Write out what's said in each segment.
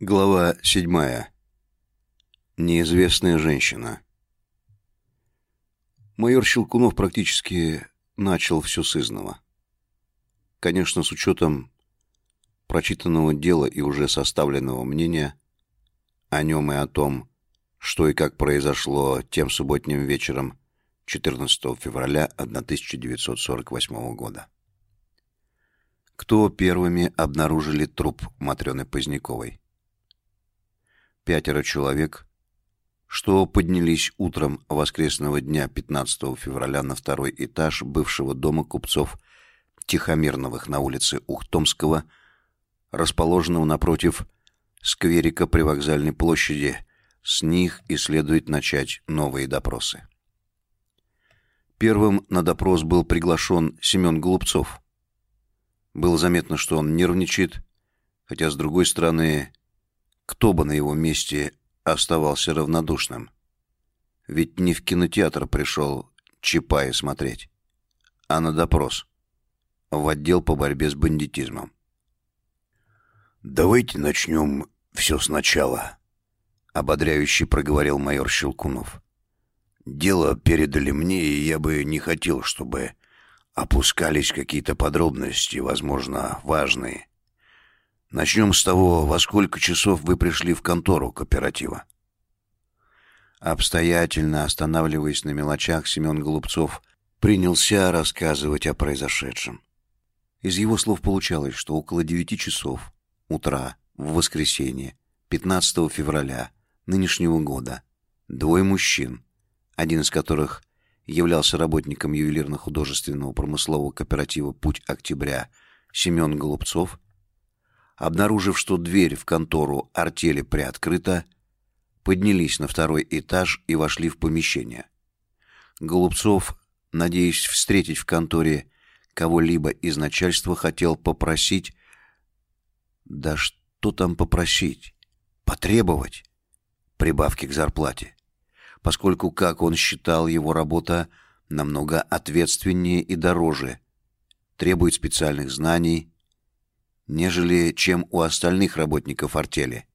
Глава седьмая. Неизвестная женщина. Майор Щелкунов практически начал все с изного. Конечно, с учетом прочитанного дела и уже составленного мнения о нем и о том, что и как произошло тем субботним вечером 14 февраля 1948 года. Кто первыми обнаружили труп Матрёны Поздняковой? Пятеро человек, что поднялись утром воскресного дня 15 февраля на второй этаж бывшего дома купцов Тихомирновых на улице Ухтомского, расположенного напротив скверика при вокзальной площади. С них и следует начать новые допросы. Первым на допрос был приглашен Семен Голубцов. Было заметно, что он нервничает, хотя с другой стороны кто бы на его месте оставался равнодушным? Ведь не в кинотеатр пришел Чапая смотреть, а на допрос в отдел по борьбе с бандитизмом. «Давайте начнем все сначала», — ободряюще проговорил майор Щелкунов. «Дело передали мне, и я бы не хотел, чтобы опускались какие-то подробности, возможно, важные. Начнем с того, во сколько часов вы пришли в контору кооператива. Обстоятельно останавливаясь на мелочах, Семен Голубцов принялся рассказывать о произошедшем. Из его слов получалось, что около девяти часов утра в воскресенье, 15 февраля нынешнего года, двое мужчин, один из которых являлся работником ювелирно-художественного промыслового кооператива «Путь Октября» Семен Голубцов обнаружив, что дверь в контору артели приоткрыта, поднялись на второй этаж и вошли в помещение. Голубцов, надеясь встретить в конторе кого-либо из начальства, хотел попросить... Да что там попросить? Потребовать прибавки к зарплате, поскольку, как он считал, его работа намного ответственнее и дороже, требует специальных знаний, нежели чем у остальных работников артели.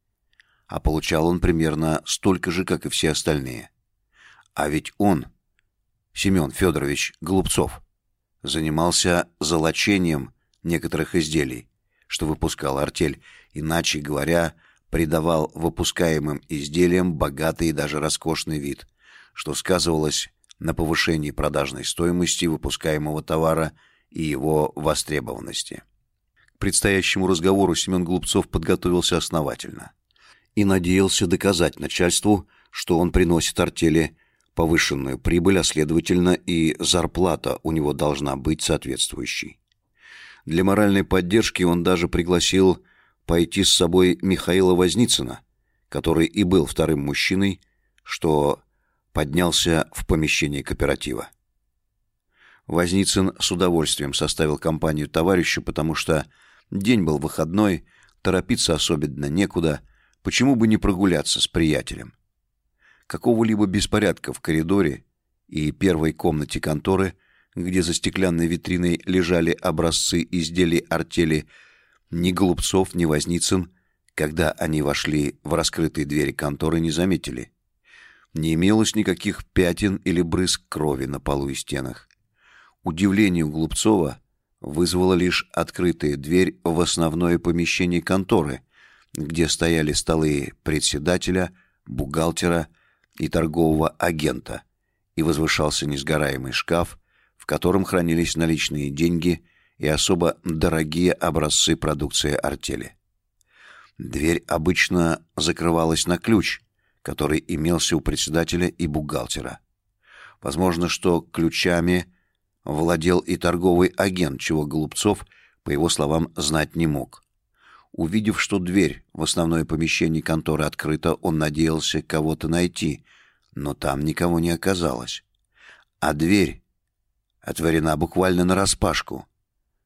А получал он примерно столько же, как и все остальные. А ведь он, Семен Федорович Голубцов, занимался золочением некоторых изделий, что выпускал артель, иначе говоря, придавал выпускаемым изделиям богатый и даже роскошный вид, что сказывалось на повышении продажной стоимости выпускаемого товара и его востребованности предстоящему разговору Семен Глупцов подготовился основательно и надеялся доказать начальству, что он приносит артели повышенную прибыль, а следовательно и зарплата у него должна быть соответствующей. Для моральной поддержки он даже пригласил пойти с собой Михаила Возницына, который и был вторым мужчиной, что поднялся в помещение кооператива. Возницын с удовольствием составил компанию товарищу, потому что День был выходной, торопиться особенно некуда, почему бы не прогуляться с приятелем. Какого-либо беспорядка в коридоре и первой комнате конторы, где за стеклянной витриной лежали образцы изделий артели, ни Голубцов, ни Возницын, когда они вошли в раскрытые двери конторы, не заметили. Не имелось никаких пятен или брызг крови на полу и стенах. Удивлению Голубцова вызвала лишь открытая дверь в основное помещение конторы, где стояли столы председателя, бухгалтера и торгового агента, и возвышался несгораемый шкаф, в котором хранились наличные деньги и особо дорогие образцы продукции артели. Дверь обычно закрывалась на ключ, который имелся у председателя и бухгалтера. Возможно, что ключами владел и торговый агент, чего Голубцов, по его словам, знать не мог. Увидев, что дверь в основное помещение конторы открыта, он надеялся кого-то найти, но там никого не оказалось. А дверь отворена буквально нараспашку.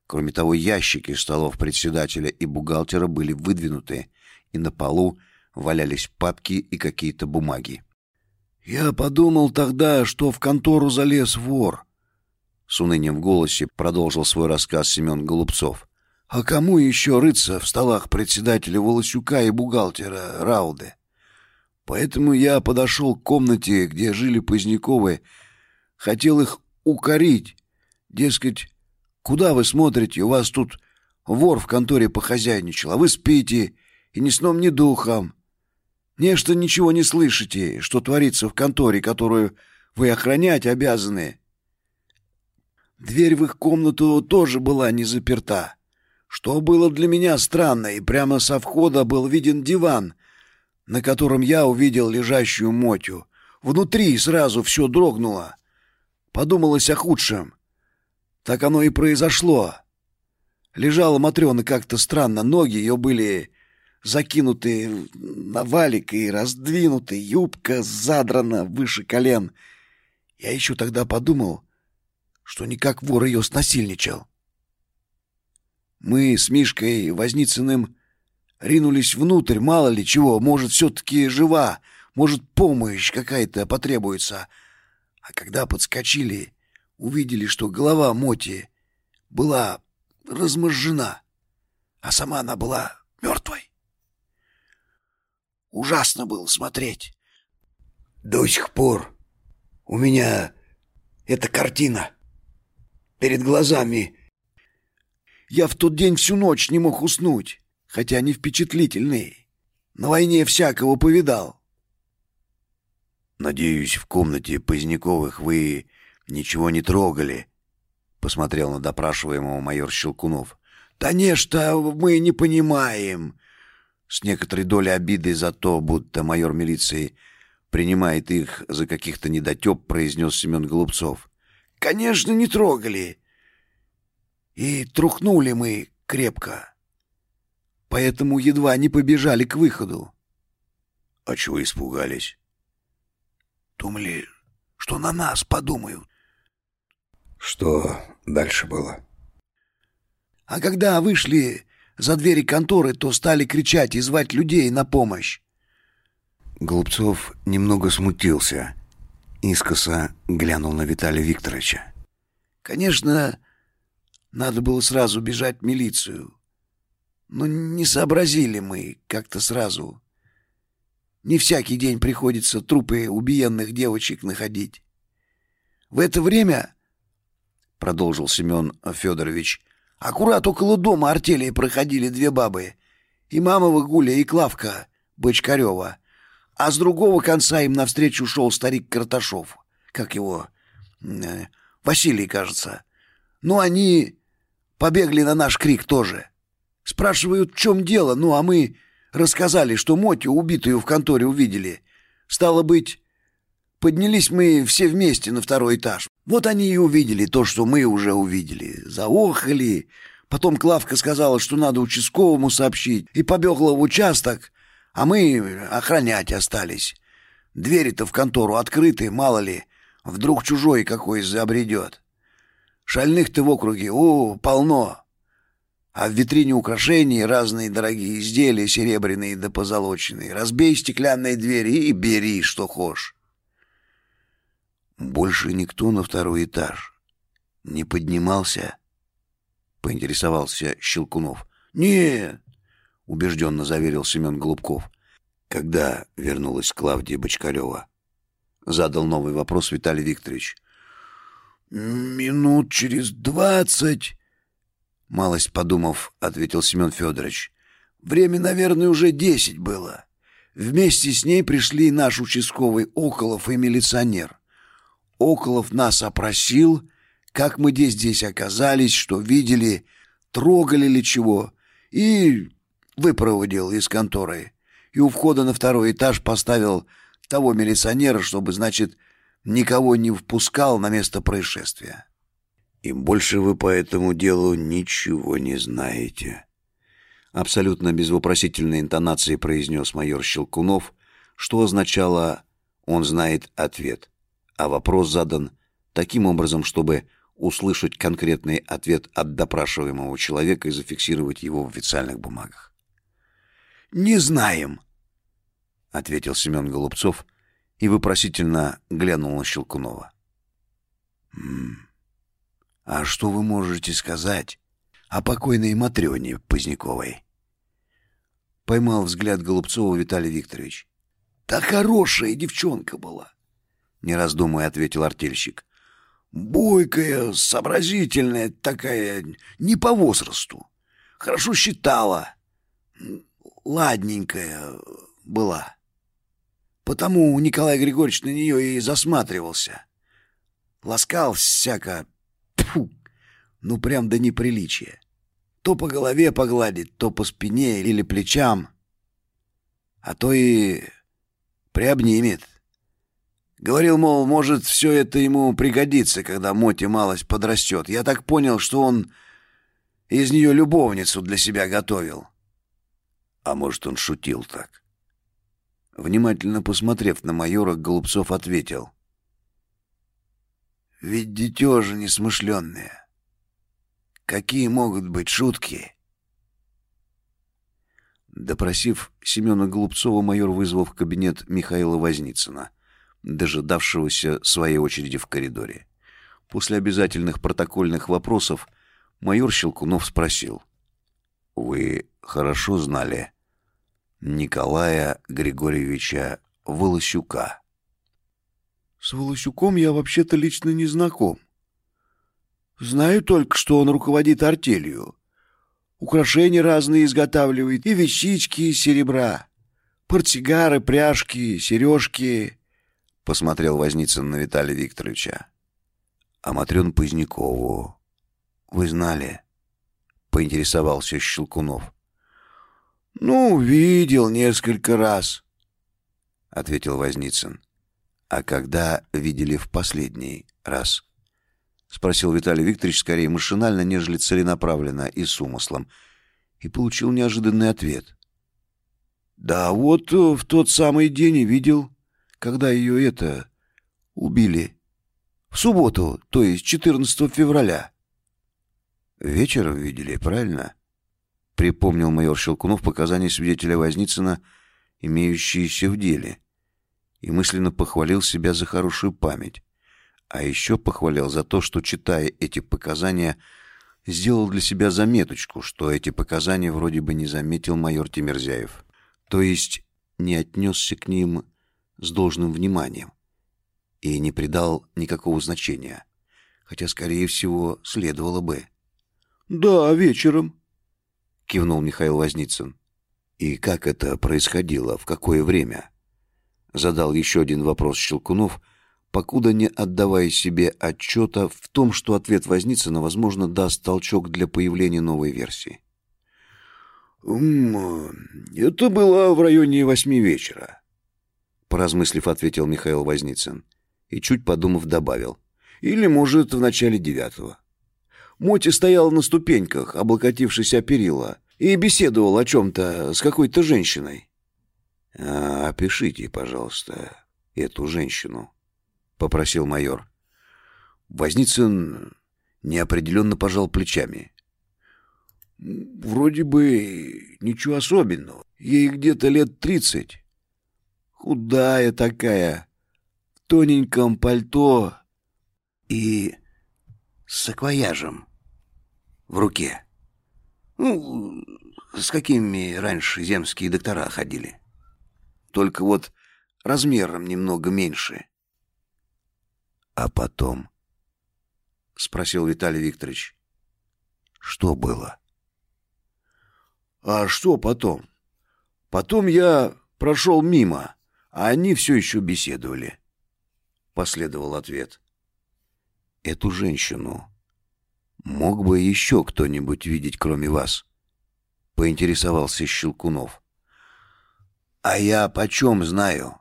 Кроме того, ящики столов председателя и бухгалтера были выдвинуты, и на полу валялись папки и какие-то бумаги. «Я подумал тогда, что в контору залез вор», с унынием в голосе продолжил свой рассказ Семен Голубцов. А кому еще рыться в столах председателя Волосюка и бухгалтера Рауды? Поэтому я подошел к комнате, где жили Поздняковы, хотел их укорить, дескать, куда вы смотрите, у вас тут вор в конторе похозяйничал, а вы спите, и ни сном, ни духом. Нечто ничего не слышите, что творится в конторе, которую вы охранять обязаны. Дверь в их комнату тоже была не заперта, что было для меня странно, и прямо со входа был виден диван, на котором я увидел лежащую Мотю. Внутри сразу все дрогнуло. Подумалось о худшем. Так оно и произошло. Лежала Матрена как-то странно, ноги ее были закинуты на валик и раздвинуты, юбка задрана выше колен. Я еще тогда подумал, что никак вор ее снасильничал. Мы с Мишкой Возницыным ринулись внутрь, мало ли чего, может, все-таки жива, может, помощь какая-то потребуется. А когда подскочили, увидели, что голова Моти была разможжена, а сама она была мертвой. Ужасно было смотреть. До сих пор у меня эта картина перед глазами. Я в тот день всю ночь не мог уснуть, хотя не впечатлительный. На войне всякого повидал. «Надеюсь, в комнате Поздняковых вы ничего не трогали?» — посмотрел на допрашиваемого майор Щелкунов. «Да нечто мы не понимаем!» С некоторой долей обиды за то, будто майор милиции принимает их за каких-то недотеп, произнес Семен Голубцов. «Конечно, не трогали. И трухнули мы крепко. Поэтому едва не побежали к выходу». «А чего испугались?» «Думали, что на нас подумают». «Что дальше было?» «А когда вышли за двери конторы, то стали кричать и звать людей на помощь. Голубцов немного смутился. Искоса глянул на Виталия Викторовича. Конечно, надо было сразу бежать в милицию. Но не сообразили мы как-то сразу. Не всякий день приходится трупы убиенных девочек находить. В это время, — продолжил Семен Федорович, аккурат около дома артели проходили две бабы. И мамова Гуля, и Клавка Бочкарева — а с другого конца им навстречу шел старик Карташов. Как его? Э, Василий, кажется. Ну, они побегли на наш крик тоже. Спрашивают, в чем дело, ну, а мы рассказали, что Мотю, убитую в конторе, увидели. Стало быть, поднялись мы все вместе на второй этаж. Вот они и увидели то, что мы уже увидели. Заохали. Потом Клавка сказала, что надо участковому сообщить, и побегла в участок, а мы охранять остались. Двери-то в контору открыты, мало ли, вдруг чужой какой забредет. Шальных-то в округе, о, полно. А в витрине украшений разные дорогие изделия, серебряные да позолоченные. Разбей стеклянные двери и бери, что хочешь. Больше никто на второй этаж не поднимался, поинтересовался Щелкунов. Нет, убежденно заверил Семен Голубков. Когда вернулась Клавдия Бочкарева? Задал новый вопрос Виталий Викторович. Минут через двадцать, малость подумав, ответил Семен Федорович. Время, наверное, уже десять было. Вместе с ней пришли наш участковый Околов и милиционер. Околов нас опросил, как мы здесь здесь оказались, что видели, трогали ли чего, и выпроводил из конторы и у входа на второй этаж поставил того милиционера, чтобы, значит, никого не впускал на место происшествия. И больше вы по этому делу ничего не знаете. Абсолютно без вопросительной интонации произнес майор Щелкунов, что означало «он знает ответ», а вопрос задан таким образом, чтобы услышать конкретный ответ от допрашиваемого человека и зафиксировать его в официальных бумагах. «Не знаем», — ответил Семен Голубцов и вопросительно глянул на Щелкунова. «А что вы можете сказать о покойной Матрёне Поздняковой. Поймал взгляд Голубцова Виталий Викторович. «Да хорошая девчонка была!» Не раздумывая, ответил артельщик. «Бойкая, сообразительная такая, не по возрасту. Хорошо считала. Ладненькая была. Потому Николай Григорьевич на нее и засматривался. Ласкал всяко... Фу, ну прям до неприличия. То по голове погладит, то по спине или плечам. А то и приобнимет. Говорил, мол, может, все это ему пригодится, когда Моти малость подрастет. Я так понял, что он из нее любовницу для себя готовил. А может, он шутил так? Внимательно посмотрев на майора, Голубцов ответил. «Ведь дитё же несмышленное. Какие могут быть шутки?» Допросив Семена Голубцова, майор вызвал в кабинет Михаила Возницына, дожидавшегося своей очереди в коридоре. После обязательных протокольных вопросов майор Щелкунов спросил. «Вы хорошо знали Николая Григорьевича Волосюка?» «С Волосюком я вообще-то лично не знаком. Знаю только, что он руководит артелью. Украшения разные изготавливает, и вещички из серебра, портсигары, пряжки, сережки», — посмотрел Возницын на Виталия Викторовича. «А Матрёну Позднякову вы знали?» — поинтересовался Щелкунов. «Ну, видел несколько раз», — ответил Возницын. «А когда видели в последний раз?» — спросил Виталий Викторович скорее машинально, нежели целенаправленно и с умыслом, и получил неожиданный ответ. «Да вот э, в тот самый день и видел, когда ее это... убили. В субботу, то есть 14 февраля». «Вечером видели, правильно?» — припомнил майор Щелкунов показания свидетеля Возницына, имеющиеся в деле, и мысленно похвалил себя за хорошую память. А еще похвалил за то, что, читая эти показания, сделал для себя заметочку, что эти показания вроде бы не заметил майор Тимирзяев. То есть не отнесся к ним с должным вниманием и не придал никакого значения, хотя, скорее всего, следовало бы. «Да, вечером», — кивнул Михаил Возницын. «И как это происходило? В какое время?» Задал еще один вопрос Щелкунов — покуда не отдавая себе отчета в том, что ответ Возницына, возможно, даст толчок для появления новой версии. «Это было в районе восьми вечера», — поразмыслив, ответил Михаил Возницын и, чуть подумав, добавил. «Или, может, в начале девятого. Моти стоял на ступеньках, облокотившись о перила, и беседовал о чем-то с какой-то женщиной». А, «Опишите, пожалуйста, эту женщину», — попросил майор. Возницын неопределенно пожал плечами. «Вроде бы ничего особенного. Ей где-то лет тридцать. Худая такая, в тоненьком пальто и с саквояжем в руке. Ну, с какими раньше земские доктора ходили. Только вот размером немного меньше. А потом? Спросил Виталий Викторович. Что было? А что потом? Потом я прошел мимо, а они все еще беседовали. Последовал ответ. Эту женщину мог бы еще кто-нибудь видеть, кроме вас? Поинтересовался Щелкунов. А я почем знаю?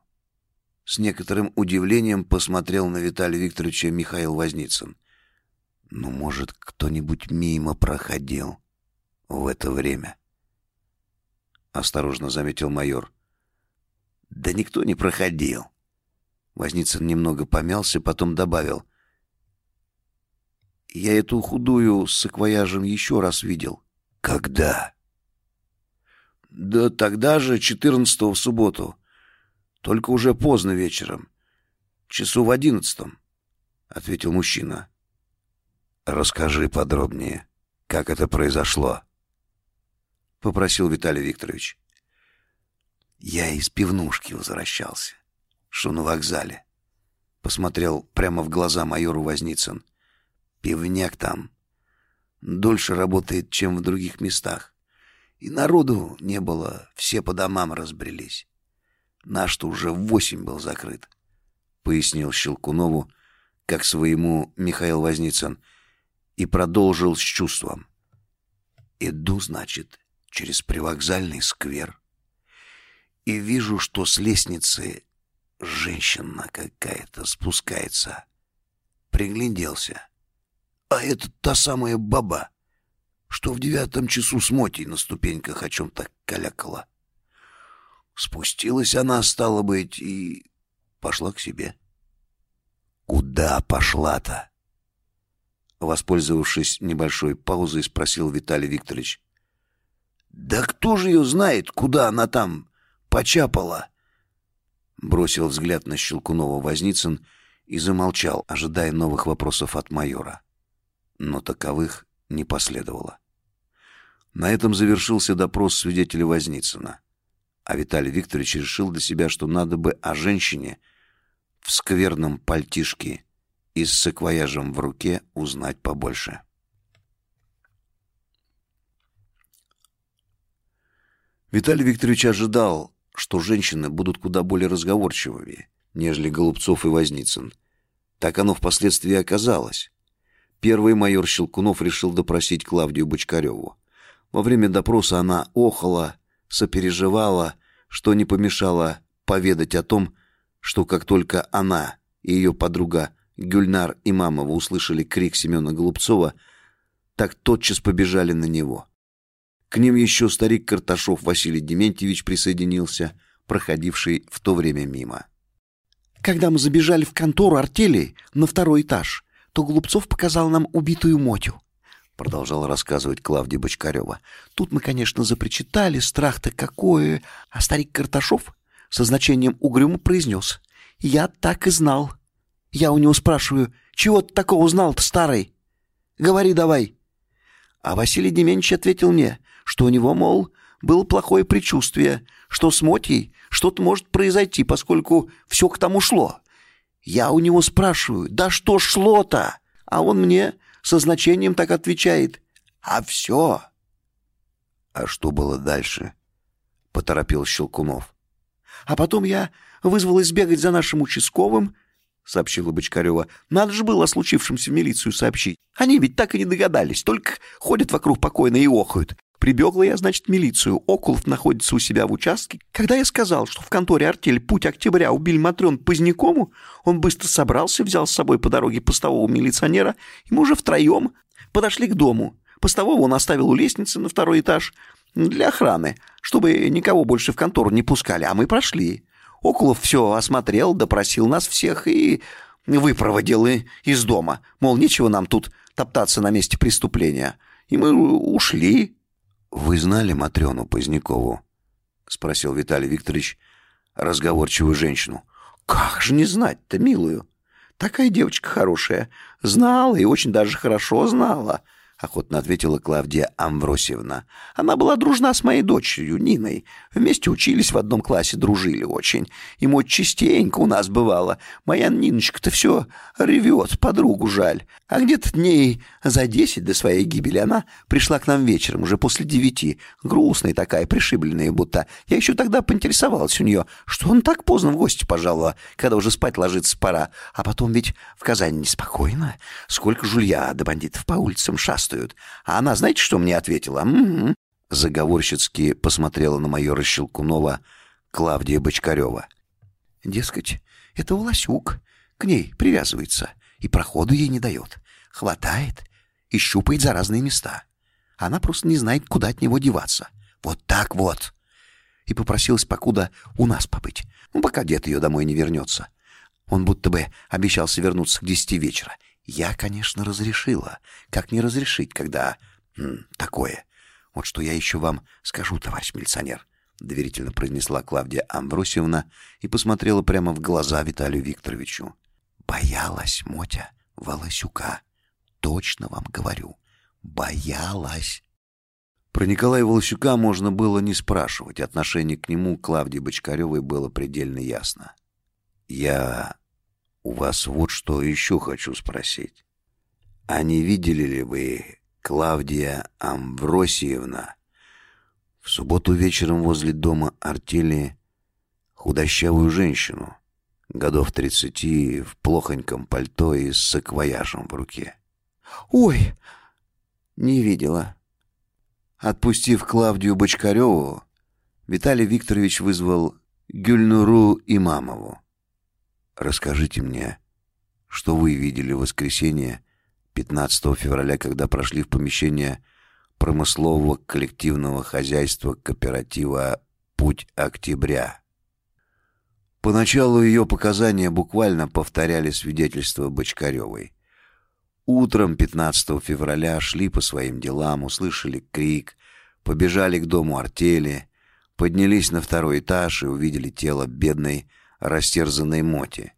С некоторым удивлением посмотрел на Виталия Викторовича Михаил Возницын. «Ну, может, кто-нибудь мимо проходил в это время?» Осторожно заметил майор. «Да никто не проходил». Возницын немного помялся, потом добавил. «Я эту худую с саквояжем еще раз видел». «Когда?» «Да тогда же, четырнадцатого в субботу». Только уже поздно вечером. Часу в одиннадцатом, — ответил мужчина. Расскажи подробнее, как это произошло?» — попросил Виталий Викторович. Я из пивнушки возвращался, что на вокзале. Посмотрел прямо в глаза майору Возницын. Пивняк там дольше работает, чем в других местах. И народу не было, все по домам разбрелись. Наш-то уже в восемь был закрыт, — пояснил Щелкунову, как своему Михаил Возницын, и продолжил с чувством. Иду, значит, через привокзальный сквер и вижу, что с лестницы женщина какая-то спускается. Пригляделся. А это та самая баба, что в девятом часу с Мотей на ступеньках о чем-то калякала. Спустилась она, стала быть, и пошла к себе. «Куда пошла-то?» Воспользовавшись небольшой паузой, спросил Виталий Викторович. «Да кто же ее знает, куда она там почапала?» Бросил взгляд на Щелкунова Возницын и замолчал, ожидая новых вопросов от майора. Но таковых не последовало. На этом завершился допрос свидетеля Возницына. А Виталий Викторович решил для себя, что надо бы о женщине в скверном пальтишке и с саквояжем в руке узнать побольше. Виталий Викторович ожидал, что женщины будут куда более разговорчивыми, нежели Голубцов и Возницын. Так оно впоследствии оказалось. Первый майор Щелкунов решил допросить Клавдию Бочкареву. Во время допроса она охала, сопереживала, что не помешало поведать о том, что как только она и ее подруга Гюльнар и Мамова услышали крик Семена Голубцова, так тотчас побежали на него. К ним еще старик Карташов Василий Дементьевич присоединился, проходивший в то время мимо. Когда мы забежали в контору артели на второй этаж, то Голубцов показал нам убитую Мотю. Продолжала рассказывать Клавдия Бочкарева. Тут мы, конечно, запричитали, страх-то какое, а старик Карташов со значением угрюмо произнес. «Я так и знал». Я у него спрашиваю, чего ты такого узнал-то, старый? Говори давай. А Василий Дементьевич ответил мне, что у него, мол, было плохое предчувствие, что с Мотей что-то может произойти, поскольку все к тому шло. Я у него спрашиваю, да что шло-то? А он мне со значением так отвечает, а все. А что было дальше? Поторопил Щелкунов. А потом я вызвалась бегать за нашим участковым, — сообщила Бочкарева. «Надо же было о случившемся в милицию сообщить. Они ведь так и не догадались, только ходят вокруг покойно и охают. Прибегла я, значит, в милицию. Окулов находится у себя в участке. Когда я сказал, что в конторе артель «Путь октября» убили Матрен Позднякому, он быстро собрался, взял с собой по дороге постового милиционера, и мы уже втроем подошли к дому. Постового он оставил у лестницы на второй этаж для охраны, чтобы никого больше в контору не пускали, а мы прошли. Окулов все осмотрел, допросил нас всех и выпроводил из дома. Мол, нечего нам тут топтаться на месте преступления. И мы ушли. — Вы знали Матрёну Позднякову? — спросил Виталий Викторович разговорчивую женщину. — Как же не знать-то, милую? Такая девочка хорошая. Знала и очень даже хорошо знала. —— охотно ответила Клавдия Амвросьевна. «Она была дружна с моей дочерью, Ниной. Вместе учились в одном классе, дружили очень. И мой частенько у нас бывало. Моя Ниночка-то все ревет, подругу жаль. А где-то дней за десять до своей гибели она пришла к нам вечером, уже после девяти. Грустная такая, пришибленная будто. Я еще тогда поинтересовалась у нее, что он так поздно в гости пожаловала, когда уже спать ложиться пора. А потом ведь в Казани неспокойно. Сколько жулья до бандитов по улицам шастают хвастают. А она, знаете, что мне ответила? М-м-м. Заговорщицки посмотрела на майора Щелкунова Клавдия Бочкарева. Дескать, это Волосюк. К ней привязывается и проходу ей не дает. Хватает и щупает за разные места. Она просто не знает, куда от него деваться. Вот так вот. И попросилась покуда у нас побыть. Ну, пока дед ее домой не вернется. Он будто бы обещался вернуться к десяти вечера. Я, конечно, разрешила. Как не разрешить, когда м, такое? Вот что я еще вам скажу, товарищ милиционер, доверительно произнесла Клавдия Амбросьевна и посмотрела прямо в глаза Виталию Викторовичу. Боялась Мотя Волосюка. Точно вам говорю. боялась. Про Николая Волощука можно было не спрашивать. Отношение к нему Клавдии Бочкаревой было предельно ясно. «Я у вас вот что еще хочу спросить. А не видели ли вы, Клавдия Амвросиевна, в субботу вечером возле дома артели худощавую женщину, годов тридцати, в плохоньком пальто и с саквояжем в руке?» «Ой, не видела». Отпустив Клавдию Бочкареву, Виталий Викторович вызвал Гюльнуру Имамову. Расскажите мне, что вы видели в воскресенье 15 февраля, когда прошли в помещение промыслового коллективного хозяйства кооператива «Путь Октября». Поначалу ее показания буквально повторяли свидетельство Бочкаревой. Утром 15 февраля шли по своим делам, услышали крик, побежали к дому артели, поднялись на второй этаж и увидели тело бедной растерзанной Моти.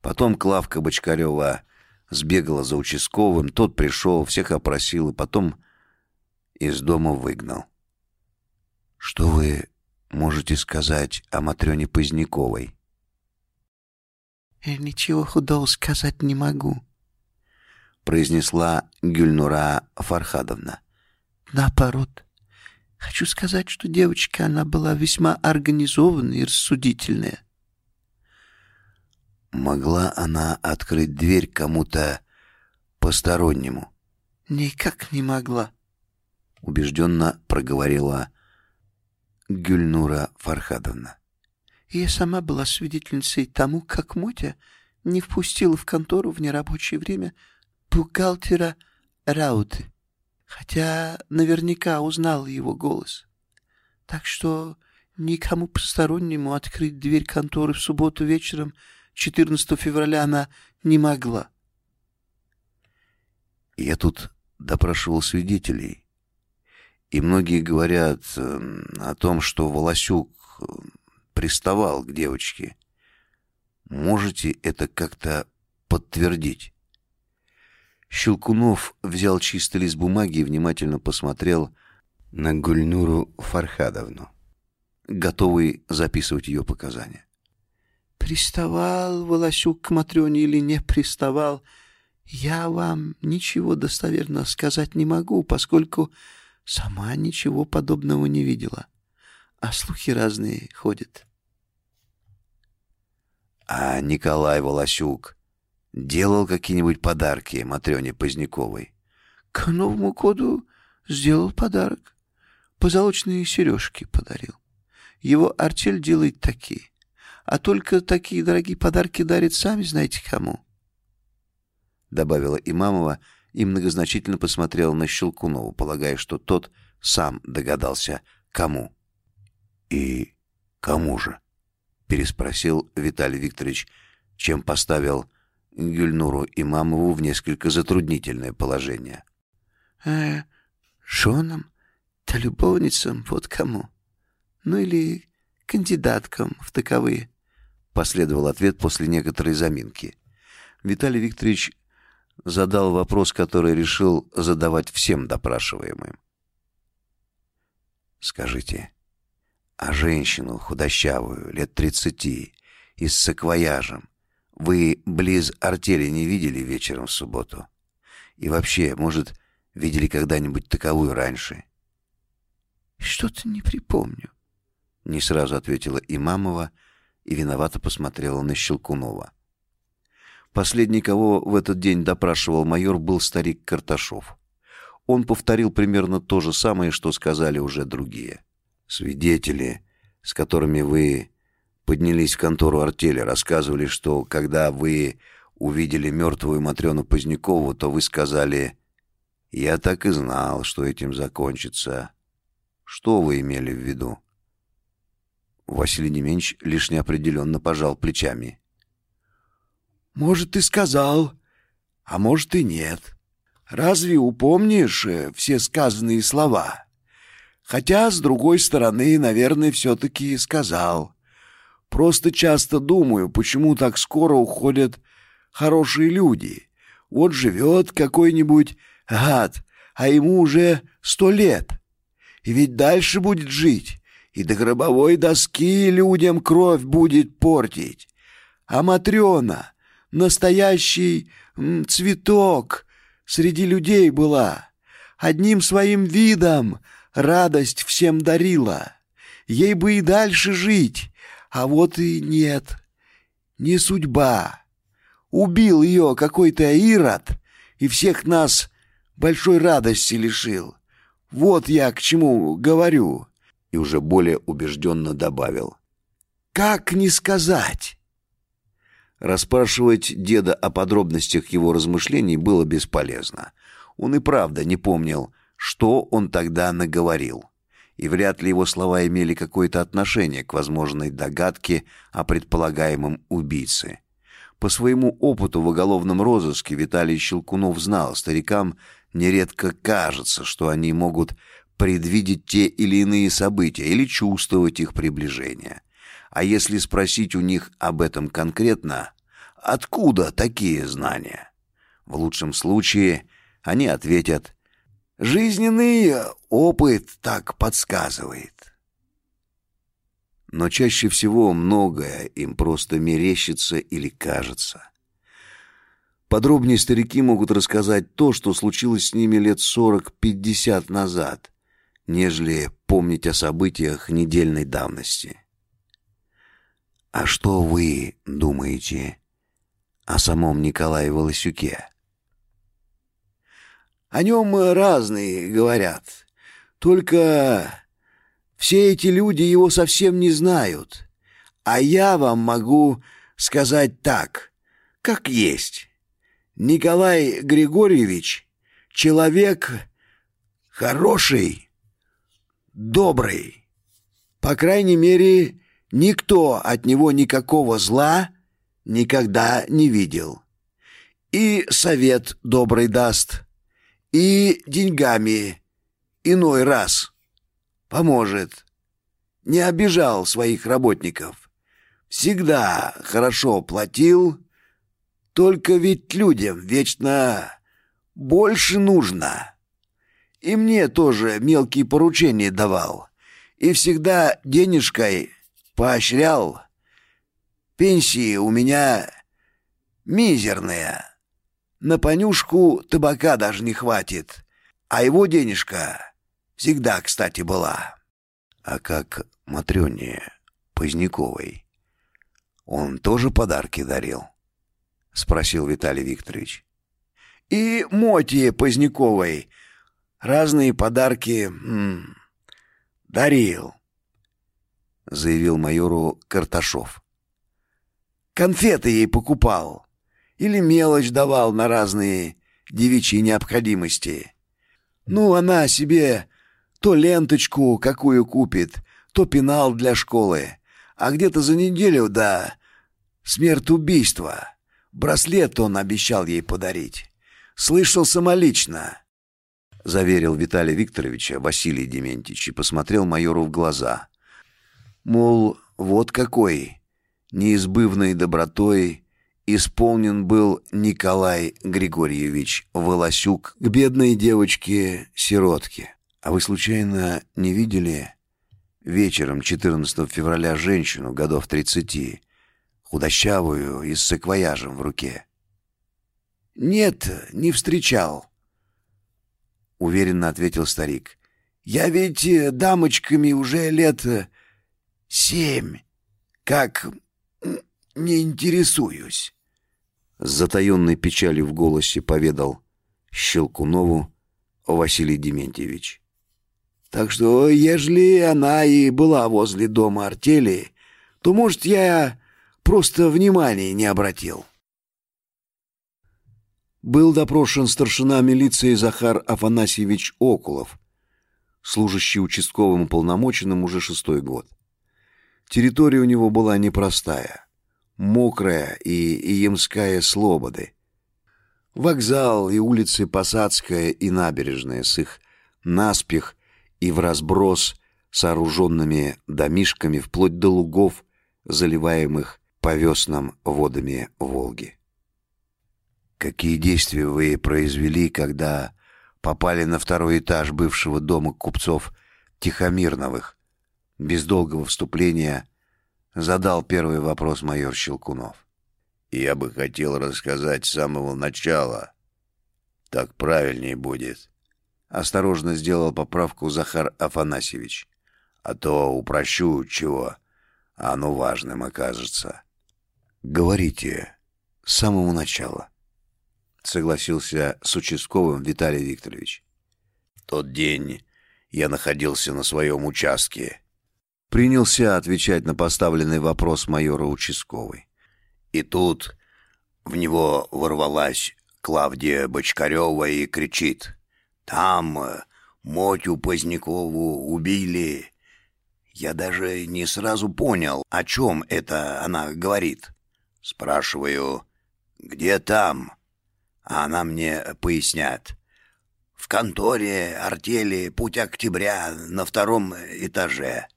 Потом Клавка Бочкарева сбегала за участковым, тот пришел, всех опросил и потом из дома выгнал. Что вы можете сказать о Матрёне Поздняковой? Я ничего худого сказать не могу, произнесла Гюльнура Фархадовна. Наоборот, хочу сказать, что девочка, она была весьма организованная и рассудительная. Могла она открыть дверь кому-то постороннему? Никак не могла, убежденно проговорила Гюльнура Фархадовна. Я сама была свидетельницей тому, как Мотя не впустила в контору в нерабочее время бухгалтера Рауты, хотя наверняка узнала его голос. Так что никому постороннему открыть дверь конторы в субботу вечером 14 февраля она не могла. Я тут допрашивал свидетелей, и многие говорят э, о том, что Волосюк э, приставал к девочке. Можете это как-то подтвердить? Щелкунов взял чистый лист бумаги и внимательно посмотрел на Гульнуру Фархадовну, готовый записывать ее показания. Приставал Волосюк к Матрёне или не приставал, я вам ничего достоверно сказать не могу, поскольку сама ничего подобного не видела, а слухи разные ходят. А Николай Волосюк делал какие-нибудь подарки Матрёне Поздняковой? К Новому году сделал подарок. Позолоченные сережки подарил. Его артель делает такие. А только такие дорогие подарки дарит сами знаете кому. Добавила Имамова и многозначительно посмотрела на Щелкунова, полагая, что тот сам догадался, кому. «И кому же?» — переспросил Виталий Викторович, чем поставил Гюльнуру Имамову в несколько затруднительное положение. «Э, женам, да любовницам, вот кому. Ну или кандидаткам в таковые». Последовал ответ после некоторой заминки. Виталий Викторович задал вопрос, который решил задавать всем допрашиваемым. «Скажите, а женщину худощавую, лет тридцати, и с саквояжем, вы близ артели не видели вечером в субботу? И вообще, может, видели когда-нибудь таковую раньше? Что-то не припомню. Не сразу ответила Имамова и виновато посмотрела на Щелкунова. Последний, кого в этот день допрашивал майор, был старик Карташов. Он повторил примерно то же самое, что сказали уже другие. Свидетели, с которыми вы поднялись в контору артели, рассказывали, что когда вы увидели мертвую Матрёну Позднякову, то вы сказали «Я так и знал, что этим закончится». Что вы имели в виду? Василий Деменч лишь неопределенно пожал плечами. «Может, и сказал, а может и нет. Разве упомнишь э, все сказанные слова? Хотя, с другой стороны, наверное, все-таки сказал». Просто часто думаю, почему так скоро уходят хорошие люди. Вот живет какой-нибудь гад, а ему уже сто лет. И ведь дальше будет жить, и до гробовой доски людям кровь будет портить. А Матрена, настоящий цветок, среди людей была, одним своим видом радость всем дарила. Ей бы и дальше жить, а вот и нет, не судьба. Убил ее какой-то Ирод и всех нас большой радости лишил. Вот я к чему говорю. И уже более убежденно добавил. Как не сказать? Расспрашивать деда о подробностях его размышлений было бесполезно. Он и правда не помнил, что он тогда наговорил. И вряд ли его слова имели какое-то отношение к возможной догадке о предполагаемом убийце. По своему опыту в уголовном розыске Виталий Щелкунов знал, старикам нередко кажется, что они могут предвидеть те или иные события или чувствовать их приближение. А если спросить у них об этом конкретно, откуда такие знания? В лучшем случае они ответят «Жизненный опыт так подсказывает». Но чаще всего многое им просто мерещится или кажется. Подробнее старики могут рассказать то, что случилось с ними лет сорок-пятьдесят назад, нежели помнить о событиях недельной давности. А что вы думаете о самом Николае Волосюке? О нем разные говорят. Только все эти люди его совсем не знают. А я вам могу сказать так, как есть. Николай Григорьевич — человек хороший, добрый. По крайней мере, никто от него никакого зла никогда не видел. И совет добрый даст, и деньгами иной раз — поможет. Не обижал своих работников. Всегда хорошо платил. Только ведь людям вечно больше нужно. И мне тоже мелкие поручения давал. И всегда денежкой поощрял. Пенсии у меня мизерные. На понюшку табака даже не хватит. А его денежка Всегда, кстати, была. А как Матрёне Поздняковой? Он тоже подарки дарил? Спросил Виталий Викторович. И Моте Поздняковой разные подарки м -м, дарил, заявил майору Карташов. Конфеты ей покупал или мелочь давал на разные девичьи необходимости. Ну, она себе то ленточку какую купит, то пенал для школы. А где-то за неделю, да, смерть-убийства. Браслет он обещал ей подарить. Слышал самолично. Заверил Виталия Викторовича Василий Дементьевич и посмотрел майору в глаза. Мол, вот какой неизбывной добротой исполнен был Николай Григорьевич Волосюк к бедной девочке-сиротке. А вы случайно не видели вечером 14 февраля женщину годов 30, худощавую и с саквояжем в руке? Нет, не встречал, уверенно ответил старик. Я ведь э, дамочками уже лет э, семь, как не интересуюсь. С затаенной печалью в голосе поведал Щелкунову Василий Дементьевич. Так что, ежели она и была возле дома артели, то, может, я просто внимания не обратил. Был допрошен старшина милиции Захар Афанасьевич Окулов, служащий участковым уполномоченным уже шестой год. Территория у него была непростая, мокрая и Иемская слободы. Вокзал и улицы Посадская и Набережная с их наспех и в разброс сооруженными домишками вплоть до лугов, заливаемых по веснам водами Волги. Какие действия вы произвели, когда попали на второй этаж бывшего дома купцов Тихомирновых. Без долгого вступления задал первый вопрос майор Щелкунов. «Я бы хотел рассказать с самого начала. Так правильнее будет». Осторожно сделал поправку Захар Афанасьевич. «А то упрощу чего, а оно важным окажется». «Говорите с самого начала», — согласился с участковым Виталий Викторович. «Тот день я находился на своем участке». Принялся отвечать на поставленный вопрос майора участковый. И тут в него ворвалась Клавдия Бочкарева и кричит. «Там э, Мотю Позднякову убили». Я даже не сразу понял, о чем это она говорит. Спрашиваю, где там? А она мне поясняет. В конторе артели «Путь октября» на втором этаже.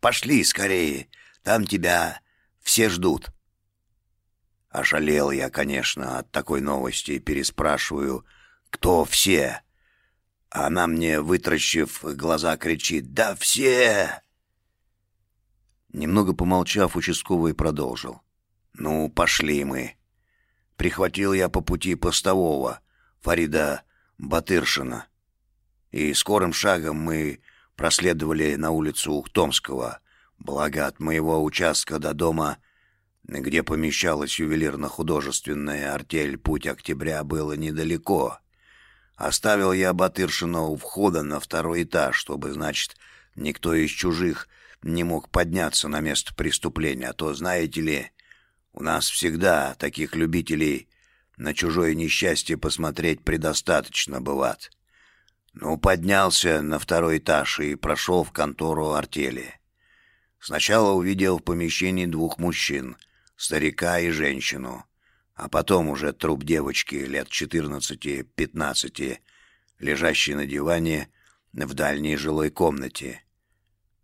Пошли скорее, там тебя все ждут. Ошалел я, конечно, от такой новости и переспрашиваю, кто все? Она мне, вытращив глаза, кричит «Да все!» Немного помолчав, участковый продолжил. «Ну, пошли мы». Прихватил я по пути постового, Фарида Батыршина. И скорым шагом мы проследовали на улицу Ухтомского, благо от моего участка до дома, где помещалась ювелирно-художественная артель «Путь октября», было недалеко. Оставил я Батыршина у входа на второй этаж, чтобы, значит, никто из чужих не мог подняться на место преступления, а то, знаете ли, у нас всегда таких любителей на чужое несчастье посмотреть предостаточно бывает. Ну, поднялся на второй этаж и прошел в контору артели. Сначала увидел в помещении двух мужчин, старика и женщину, а потом уже труп девочки лет четырнадцати-пятнадцати, лежащей на диване в дальней жилой комнате.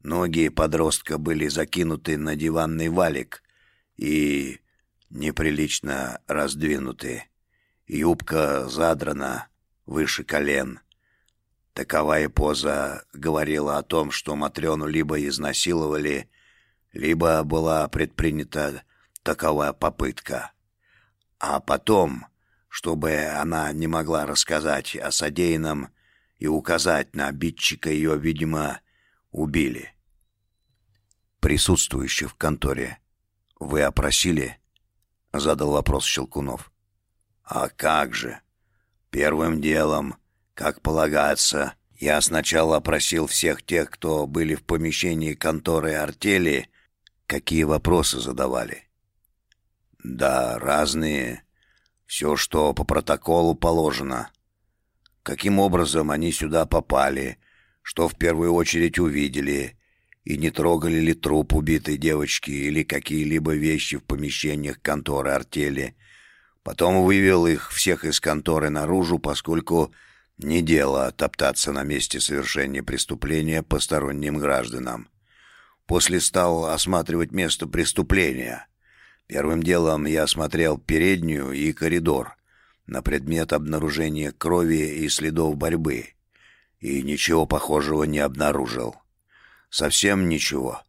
Ноги подростка были закинуты на диванный валик и неприлично раздвинуты. Юбка задрана выше колен. Таковая поза говорила о том, что Матрёну либо изнасиловали, либо была предпринята такова попытка. А потом, чтобы она не могла рассказать о содеянном и указать на обидчика, ее, видимо, убили присутствующих в конторе, вы опросили?» — задал вопрос Щелкунов. «А как же? Первым делом, как полагается, я сначала опросил всех тех, кто были в помещении конторы артели, какие вопросы задавали». «Да, разные. Все, что по протоколу положено. Каким образом они сюда попали, что в первую очередь увидели» и не трогали ли труп убитой девочки или какие-либо вещи в помещениях конторы артели. Потом вывел их всех из конторы наружу, поскольку не дело топтаться на месте совершения преступления посторонним гражданам. После стал осматривать место преступления. Первым делом я осмотрел переднюю и коридор на предмет обнаружения крови и следов борьбы, и ничего похожего не обнаружил. Совсем ничего,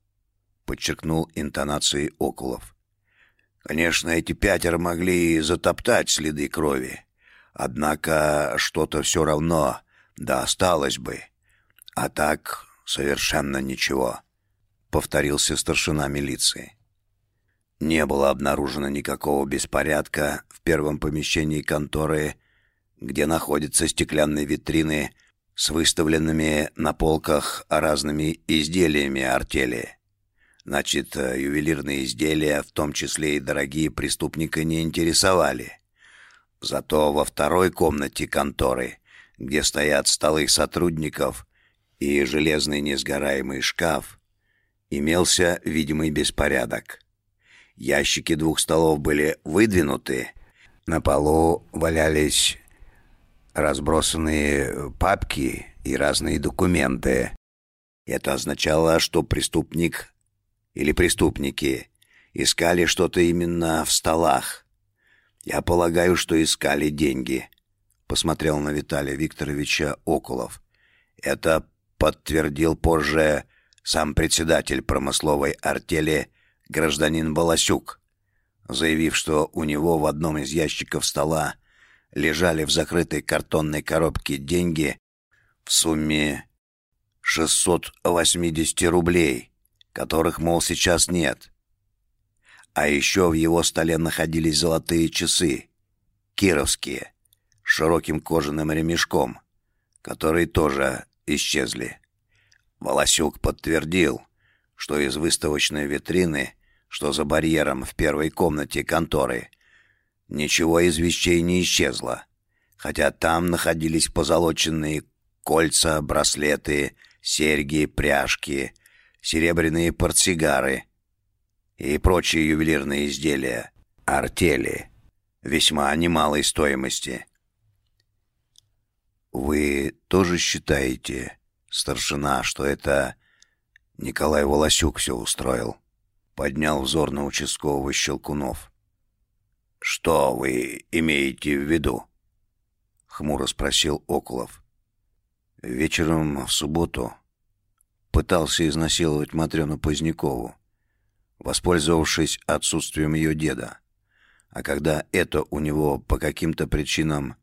подчеркнул интонацией Окулов. Конечно, эти пятеро могли затоптать следы крови, однако что-то все равно да осталось бы. А так совершенно ничего, повторился старшина милиции. Не было обнаружено никакого беспорядка в первом помещении конторы, где находятся стеклянные витрины с выставленными на полках разными изделиями артели. Значит, э, ювелирные изделия, в том числе и дорогие, преступника не интересовали. Зато во второй комнате конторы, где стоят столы сотрудников и железный несгораемый шкаф, имелся видимый беспорядок. Ящики двух столов были выдвинуты, на полу валялись разбросанные папки и разные документы. Это означало, что преступник или преступники искали что-то именно в столах. Я полагаю, что искали деньги. посмотрел на Виталия Викторовича Окулов. Это подтвердил позже сам председатель промысловой артели гражданин Баласюк, заявив, что у него в одном из ящиков стола лежали в закрытой картонной коробке деньги в сумме 680 рублей, которых, мол, сейчас нет. А еще в его столе находились золотые часы, кировские, с широким кожаным ремешком, которые тоже исчезли. Волосюк подтвердил, что из выставочной витрины, что за барьером в первой комнате конторы, ничего из вещей не исчезло, хотя там находились позолоченные кольца, браслеты, серьги, пряжки, серебряные портсигары и прочие ювелирные изделия, артели, весьма немалой стоимости. «Вы тоже считаете, старшина, что это Николай Волосюк все устроил?» Поднял взор на участкового Щелкунов. «Что вы имеете в виду?» Хмуро спросил Окулов. Вечером в субботу пытался изнасиловать Матрёну Позднякову, воспользовавшись отсутствием ее деда. А когда это у него по каким-то причинам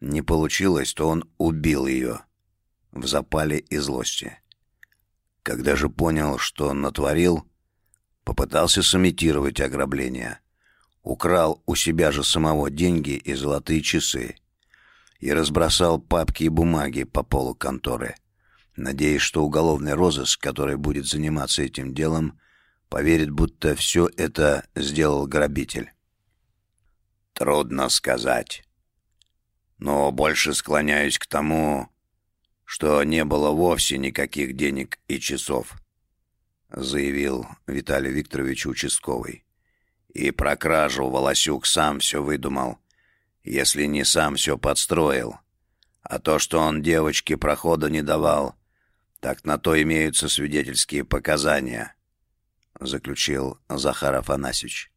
не получилось, то он убил ее в запале и злости. Когда же понял, что натворил, попытался сымитировать ограбление. Украл у себя же самого деньги и золотые часы и разбросал папки и бумаги по полу конторы, надеясь, что уголовный розыск, который будет заниматься этим делом, поверит, будто все это сделал грабитель. Трудно сказать. Но больше склоняюсь к тому, что не было вовсе никаких денег и часов, заявил Виталий Викторович участковый. И про кражу Волосюк сам все выдумал если не сам все подстроил. А то, что он девочке прохода не давал, так на то имеются свидетельские показания, заключил Захар Афанасьевич.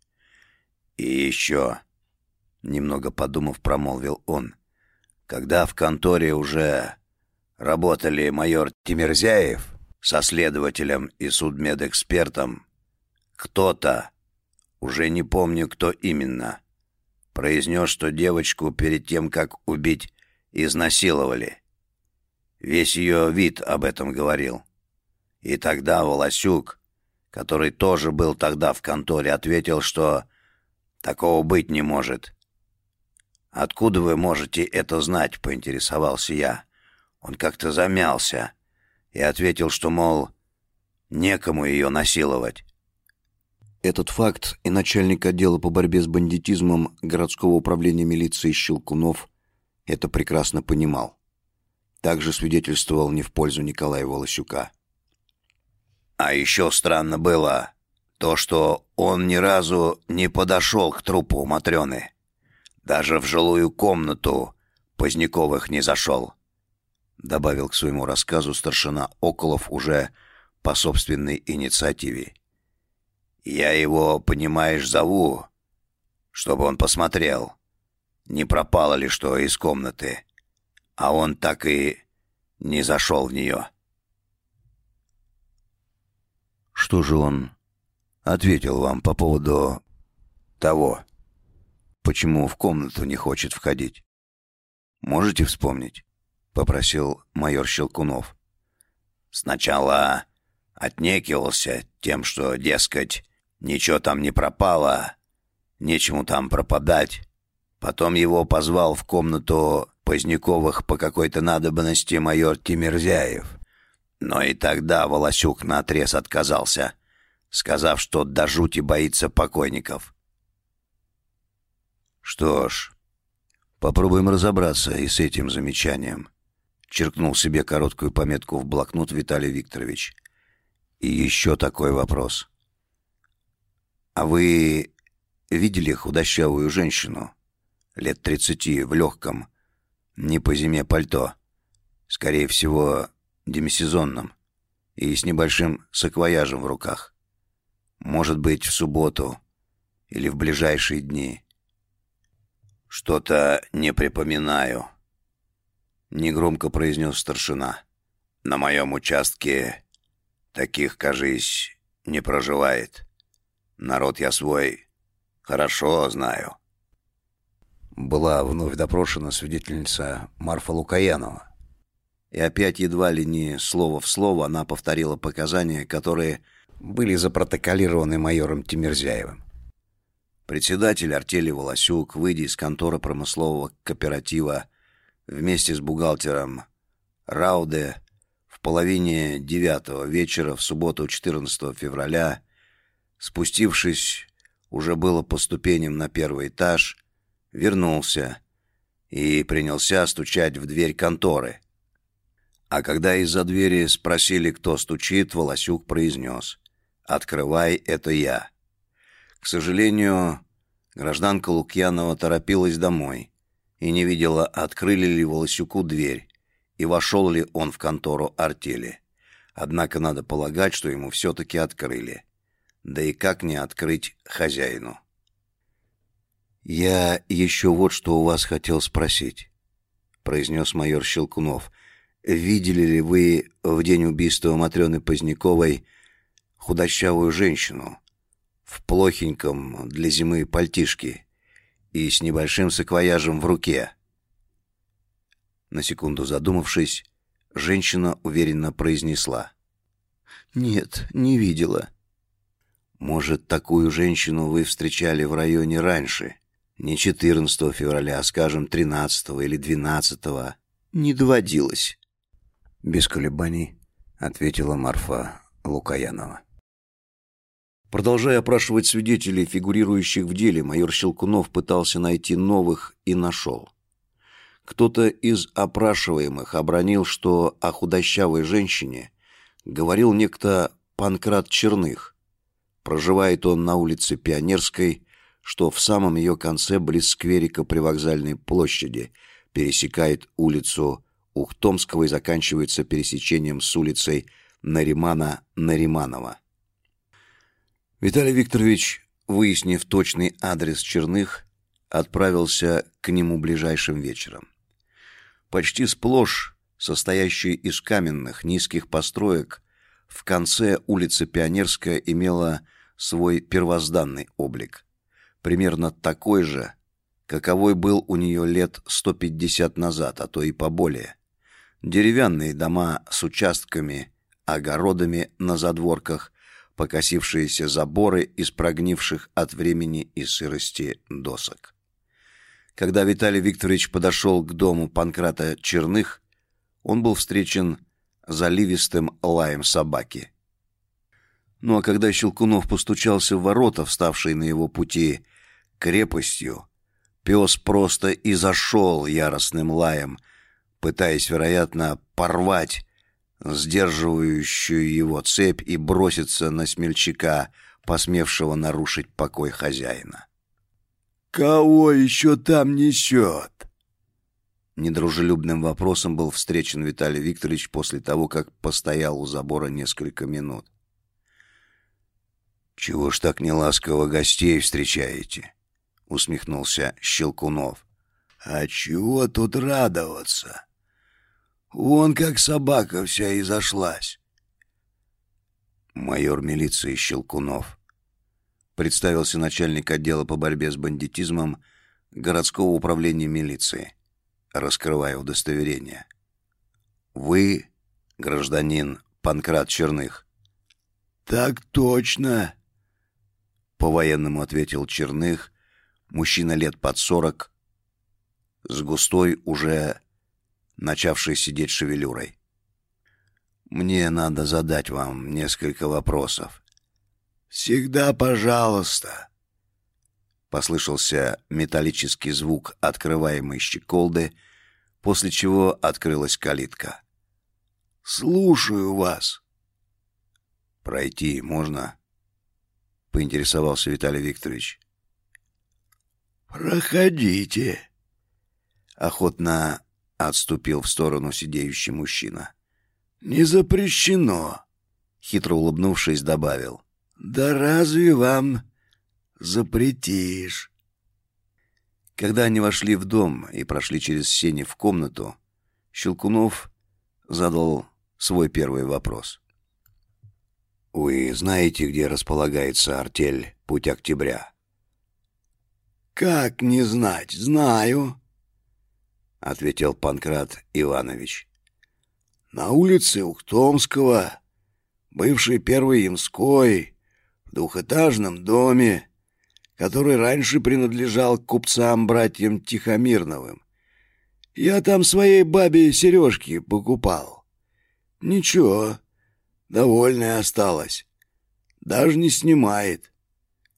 И еще, немного подумав, промолвил он, когда в конторе уже работали майор Тимирзяев со следователем и судмедэкспертом, кто-то, уже не помню кто именно, произнес, что девочку перед тем, как убить, изнасиловали. Весь ее вид об этом говорил. И тогда Волосюк, который тоже был тогда в конторе, ответил, что такого быть не может. «Откуда вы можете это знать?» — поинтересовался я. Он как-то замялся и ответил, что, мол, некому ее насиловать. Этот факт и начальник отдела по борьбе с бандитизмом городского управления милиции Щелкунов это прекрасно понимал. Также свидетельствовал не в пользу Николая Волосюка. А еще странно было то, что он ни разу не подошел к трупу Матрёны. Даже в жилую комнату Поздняковых не зашел. Добавил к своему рассказу старшина Околов уже по собственной инициативе. Я его, понимаешь, зову, чтобы он посмотрел, не пропало ли что из комнаты. А он так и не зашел в нее. Что же он ответил вам по поводу того, почему в комнату не хочет входить? Можете вспомнить? Попросил майор Щелкунов. Сначала отнекивался тем, что, дескать, Ничего там не пропало, нечему там пропадать. Потом его позвал в комнату Поздняковых по какой-то надобности майор Тимирзяев. Но и тогда Волосюк наотрез отказался, сказав, что до жути боится покойников. Что ж, попробуем разобраться и с этим замечанием. Черкнул себе короткую пометку в блокнот Виталий Викторович. И еще такой вопрос. «А вы видели худощавую женщину? Лет тридцати, в легком, не по зиме пальто, скорее всего, демисезонном, и с небольшим саквояжем в руках. Может быть, в субботу или в ближайшие дни». «Что-то не припоминаю», Негромко произнес старшина. «На моем участке таких, кажись, не проживает. Народ я свой хорошо знаю». Была вновь допрошена свидетельница Марфа Лукаянова. И опять едва ли не слово в слово она повторила показания, которые были запротоколированы майором Тимирзяевым. Председатель артели Волосюк, выйдя из конторы промыслового кооператива вместе с бухгалтером Рауде в половине девятого вечера в субботу 14 февраля, спустившись уже было по ступеням на первый этаж, вернулся и принялся стучать в дверь конторы. А когда из-за двери спросили, кто стучит, Волосюк произнес «Открывай, это я». К сожалению, гражданка Лукьянова торопилась домой и не видела, открыли ли Волосюку дверь и вошел ли он в контору артели. Однако надо полагать, что ему все-таки открыли. Да и как не открыть хозяину? «Я еще вот что у вас хотел спросить», — произнес майор Щелкунов. «Видели ли вы в день убийства Матрены Поздняковой худощавую женщину в плохеньком для зимы пальтишке и с небольшим саквояжем в руке?» На секунду задумавшись, женщина уверенно произнесла. «Нет, не видела». «Может, такую женщину вы встречали в районе раньше?» Не 14 февраля, а, скажем, 13 или 12. Не доводилось. Без колебаний ответила Марфа Лукаянова. Продолжая опрашивать свидетелей, фигурирующих в деле, майор Щелкунов пытался найти новых и нашел. Кто-то из опрашиваемых обронил, что о худощавой женщине говорил некто Панкрат Черных. Проживает он на улице Пионерской, что в самом ее конце, близ скверика при вокзальной площади, пересекает улицу Ухтомского и заканчивается пересечением с улицей Наримана Нариманова. Виталий Викторович, выяснив точный адрес Черных, отправился к нему ближайшим вечером. Почти сплошь состоящий из каменных низких построек, в конце улицы Пионерская имела свой первозданный облик примерно такой же, каковой был у нее лет 150 назад, а то и поболее. Деревянные дома с участками, огородами на задворках, покосившиеся заборы из прогнивших от времени и сырости досок. Когда Виталий Викторович подошел к дому Панкрата Черных, он был встречен заливистым лаем собаки. Ну а когда Щелкунов постучался в ворота, вставшие на его пути, крепостью, пес просто и зашел яростным лаем, пытаясь, вероятно, порвать сдерживающую его цепь и броситься на смельчака, посмевшего нарушить покой хозяина. «Кого еще там несет?» Недружелюбным вопросом был встречен Виталий Викторович после того, как постоял у забора несколько минут. «Чего ж так неласково гостей встречаете?» усмехнулся Щелкунов. А чего тут радоваться? Вон как собака вся и зашлась. Майор милиции Щелкунов. Представился начальник отдела по борьбе с бандитизмом городского управления милиции, раскрывая удостоверение. Вы гражданин Панкрат Черных. Так точно, по-военному ответил Черных мужчина лет под сорок, с густой, уже начавшей сидеть шевелюрой. «Мне надо задать вам несколько вопросов». «Всегда пожалуйста», — послышался металлический звук открываемой щеколды, после чего открылась калитка. «Слушаю вас». «Пройти можно?» — поинтересовался Виталий Викторович. «Проходите!» Охотно отступил в сторону сидеющий мужчина. «Не запрещено!» Хитро улыбнувшись, добавил. «Да разве вам запретишь?» Когда они вошли в дом и прошли через сени в комнату, Щелкунов задал свой первый вопрос. «Вы знаете, где располагается артель «Путь Октября»?» «Как не знать? Знаю», — ответил Панкрат Иванович. «На улице Ухтомского, бывший Первый Ямской, в двухэтажном доме, который раньше принадлежал купцам-братьям Тихомирновым. Я там своей бабе сережки покупал. Ничего, довольная осталась. Даже не снимает.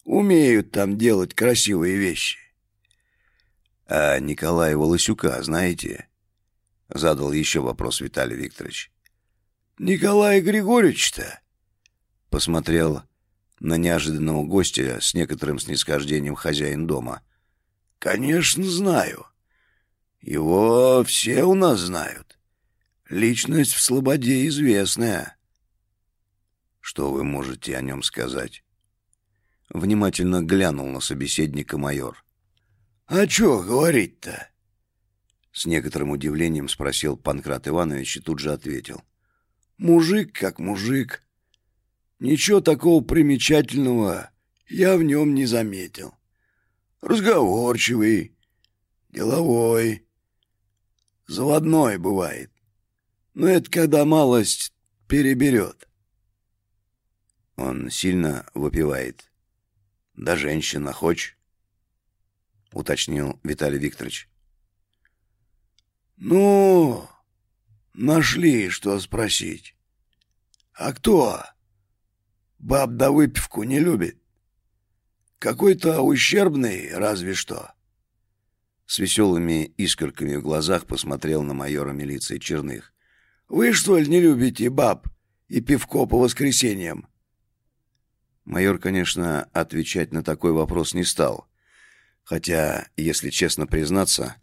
Умеют там делать красивые вещи. «А Николая Волосюка знаете?» — задал еще вопрос Виталий Викторович. «Николай Григорьевич-то?» Посмотрел на неожиданного гостя с некоторым снисхождением хозяин дома. «Конечно, знаю. Его все у нас знают. Личность в Слободе известная». «Что вы можете о нем сказать?» Внимательно глянул на собеседника майор. «А чё говорить-то?» С некоторым удивлением спросил Панкрат Иванович и тут же ответил. «Мужик как мужик. Ничего такого примечательного я в нем не заметил. Разговорчивый, деловой, заводной бывает. Но это когда малость переберет. Он сильно выпивает. Да женщина хочь, уточнил Виталий Викторович. Ну, нашли, что спросить. А кто? Баб да выпивку не любит. Какой-то ущербный, разве что. С веселыми искорками в глазах посмотрел на майора милиции Черных. «Вы, что ли, не любите баб и пивко по воскресеньям?» Майор, конечно, отвечать на такой вопрос не стал. Хотя, если честно признаться,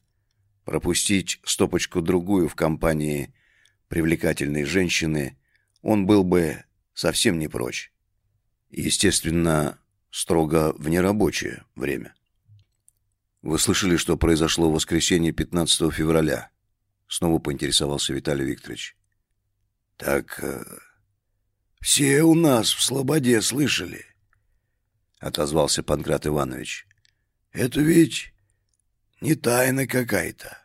пропустить стопочку-другую в компании привлекательной женщины он был бы совсем не прочь. Естественно, строго в нерабочее время. «Вы слышали, что произошло в воскресенье 15 февраля?» Снова поинтересовался Виталий Викторович. «Так э, все у нас в Слободе слышали», — отозвался Панкрат Иванович. «Это ведь не тайна какая-то.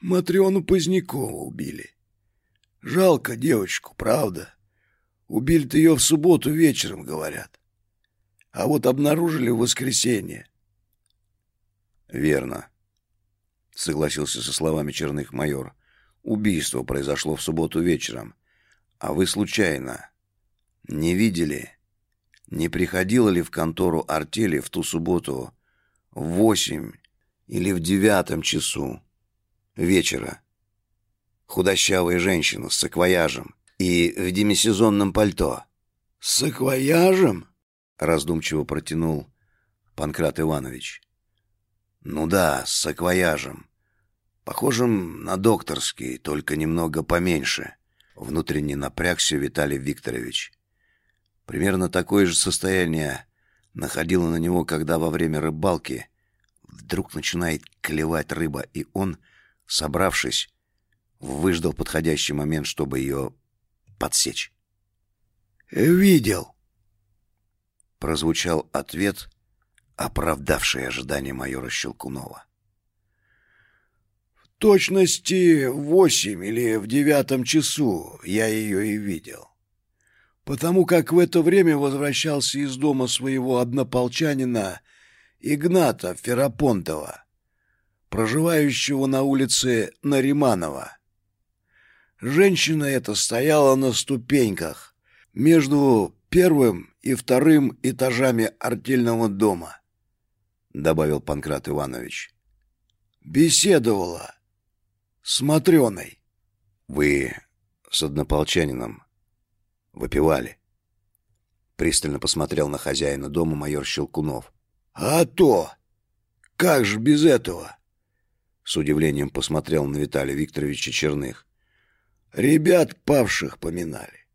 Матрёну Позднякову убили. Жалко девочку, правда?» Убили-то ее в субботу вечером, говорят. А вот обнаружили в воскресенье. Верно. Согласился со словами черных майор. Убийство произошло в субботу вечером. А вы случайно не видели, не приходила ли в контору артели в ту субботу в восемь или в девятом часу вечера худощавая женщина с саквояжем и в демисезонном пальто. «С саквояжем?» — раздумчиво протянул Панкрат Иванович. «Ну да, с саквояжем. Похожим на докторский, только немного поменьше». Внутренне напрягся Виталий Викторович. Примерно такое же состояние находило на него, когда во время рыбалки вдруг начинает клевать рыба, и он, собравшись, выждал подходящий момент, чтобы ее подсечь. «Видел», — прозвучал ответ, оправдавший ожидания майора Щелкунова. «В точности в восемь или в девятом часу я ее и видел, потому как в это время возвращался из дома своего однополчанина Игната Ферапонтова, проживающего на улице Нариманова. Женщина эта стояла на ступеньках между первым и вторым этажами артельного дома, добавил Панкрат Иванович. Беседовала с Матрёной. Вы с однополчанином выпивали? Пристально посмотрел на хозяина дома майор Щелкунов. А то! Как же без этого? С удивлением посмотрел на Виталия Викторовича Черных. Ребят павших поминали.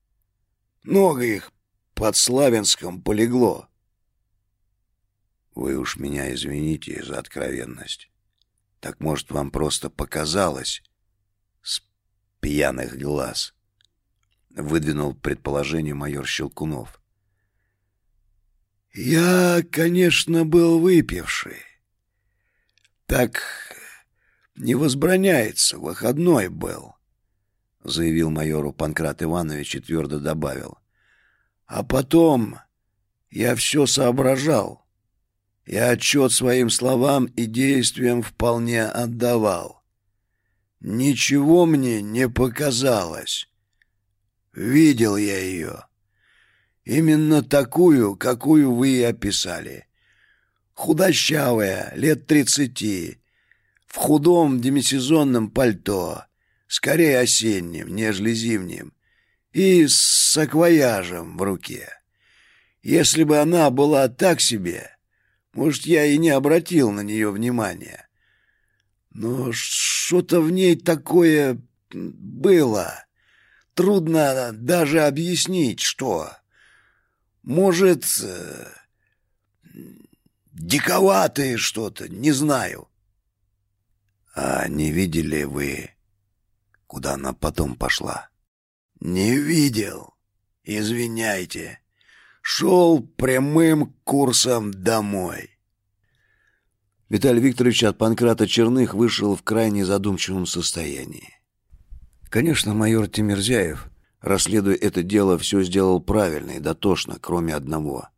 Много их под Славянском полегло. Вы уж меня извините за откровенность. Так, может, вам просто показалось? С пьяных глаз. Выдвинул предположение майор Щелкунов. Я, конечно, был выпивший. Так не возбраняется, выходной был, заявил майору Панкрат Иванович и твердо добавил. А потом я все соображал. Я отчет своим словам и действиям вполне отдавал. Ничего мне не показалось. Видел я ее. Именно такую, какую вы и описали. Худощавая, лет тридцати, в худом демисезонном пальто, скорее осенним, нежели зимним, и с саквояжем в руке. Если бы она была так себе, может, я и не обратил на нее внимания. Но что-то в ней такое было. Трудно даже объяснить, что... Может, э, диковатое что-то, не знаю. А не видели вы, куда она потом пошла? Не видел. Извиняйте. Шел прямым курсом домой. Виталий Викторович от Панкрата Черных вышел в крайне задумчивом состоянии. Конечно, майор Тимирзяев расследуя это дело, все сделал правильно и дотошно, кроме одного.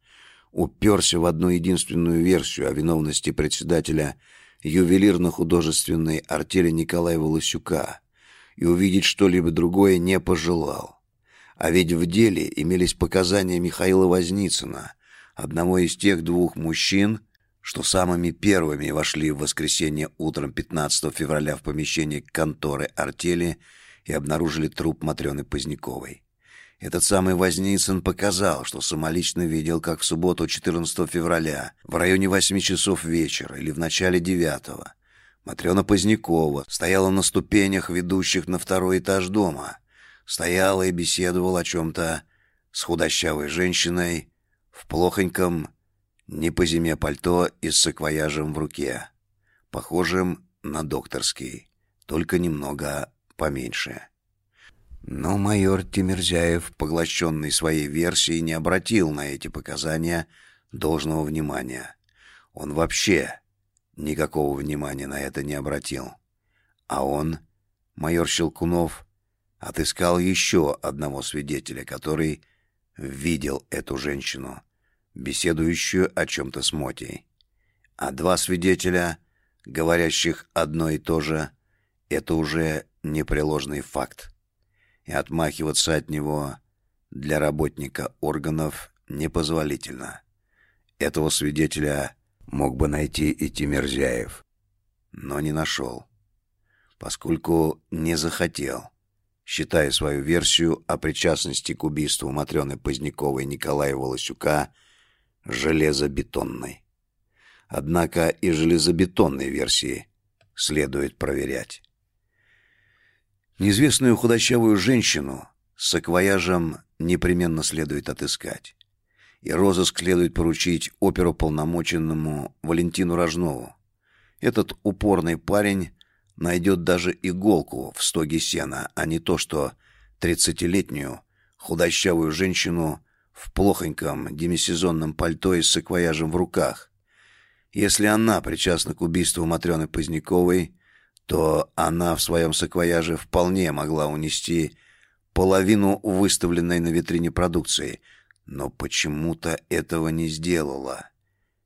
Уперся в одну единственную версию о виновности председателя ювелирно-художественной артели Николая Волосюка и увидеть что-либо другое не пожелал. А ведь в деле имелись показания Михаила Возницына, одного из тех двух мужчин, что самыми первыми вошли в воскресенье утром 15 февраля в помещение конторы артели и обнаружили труп Матрёны Поздняковой. Этот самый Возницын показал, что самолично видел, как в субботу 14 февраля в районе 8 часов вечера или в начале 9 Матрёна Позднякова стояла на ступенях, ведущих на второй этаж дома. Стояла и беседовала о чем-то с худощавой женщиной в плохоньком, не по зиме пальто и с саквояжем в руке, похожим на докторский, только немного поменьше. Но майор Тимирзяев, поглощенный своей версией, не обратил на эти показания должного внимания. Он вообще никакого внимания на это не обратил. А он, майор Щелкунов, отыскал еще одного свидетеля, который видел эту женщину, беседующую о чем-то с Мотей. А два свидетеля, говорящих одно и то же, это уже непреложный факт, и отмахиваться от него для работника органов непозволительно. Этого свидетеля мог бы найти и Тимирзяев, но не нашел, поскольку не захотел, считая свою версию о причастности к убийству Матрёны Поздняковой Николая Волосюка железобетонной. Однако и железобетонной версии следует проверять. Неизвестную худощавую женщину с саквояжем непременно следует отыскать. И розыск следует поручить оперуполномоченному Валентину Рожнову. Этот упорный парень найдет даже иголку в стоге сена, а не то, что тридцатилетнюю худощавую женщину в плохоньком демисезонном пальто и с саквояжем в руках. Если она причастна к убийству Матрёны Поздняковой, то она в своем саквояже вполне могла унести половину выставленной на витрине продукции, но почему-то этого не сделала.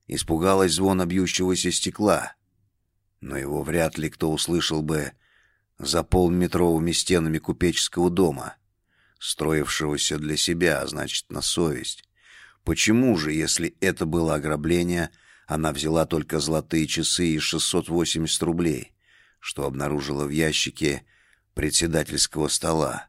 Испугалась звона бьющегося стекла, но его вряд ли кто услышал бы за полметровыми стенами купеческого дома, строившегося для себя, а значит, на совесть. Почему же, если это было ограбление, она взяла только золотые часы и 680 рублей? Что обнаружила в ящике председательского стола,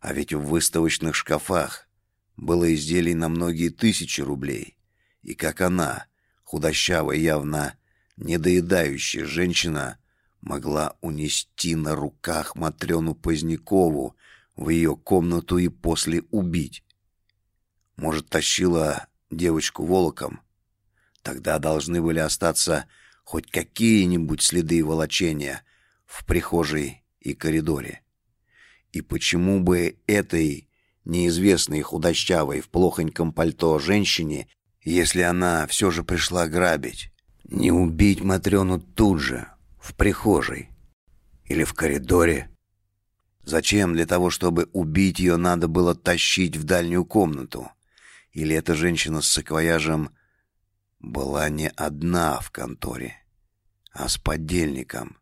а ведь в выставочных шкафах было изделий на многие тысячи рублей. И как она, худощавая, явно недоедающая женщина, могла унести на руках Матрёну Позднякову в ее комнату и после убить. Может, тащила девочку волоком? Тогда должны были остаться хоть какие-нибудь следы волочения, в прихожей и коридоре. И почему бы этой неизвестной худощавой в плохоньком пальто женщине, если она все же пришла грабить, не убить Матрёну тут же, в прихожей или в коридоре? Зачем для того, чтобы убить ее, надо было тащить в дальнюю комнату? Или эта женщина с саквояжем была не одна в конторе, а с подельником?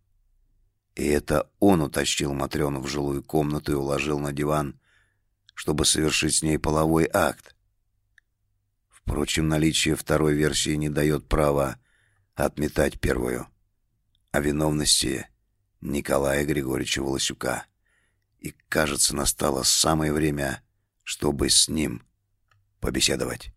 И это он утащил Матрёну в жилую комнату и уложил на диван, чтобы совершить с ней половой акт. Впрочем, наличие второй версии не дает права отметать первую о виновности Николая Григорьевича Волосюка и, кажется, настало самое время, чтобы с ним побеседовать.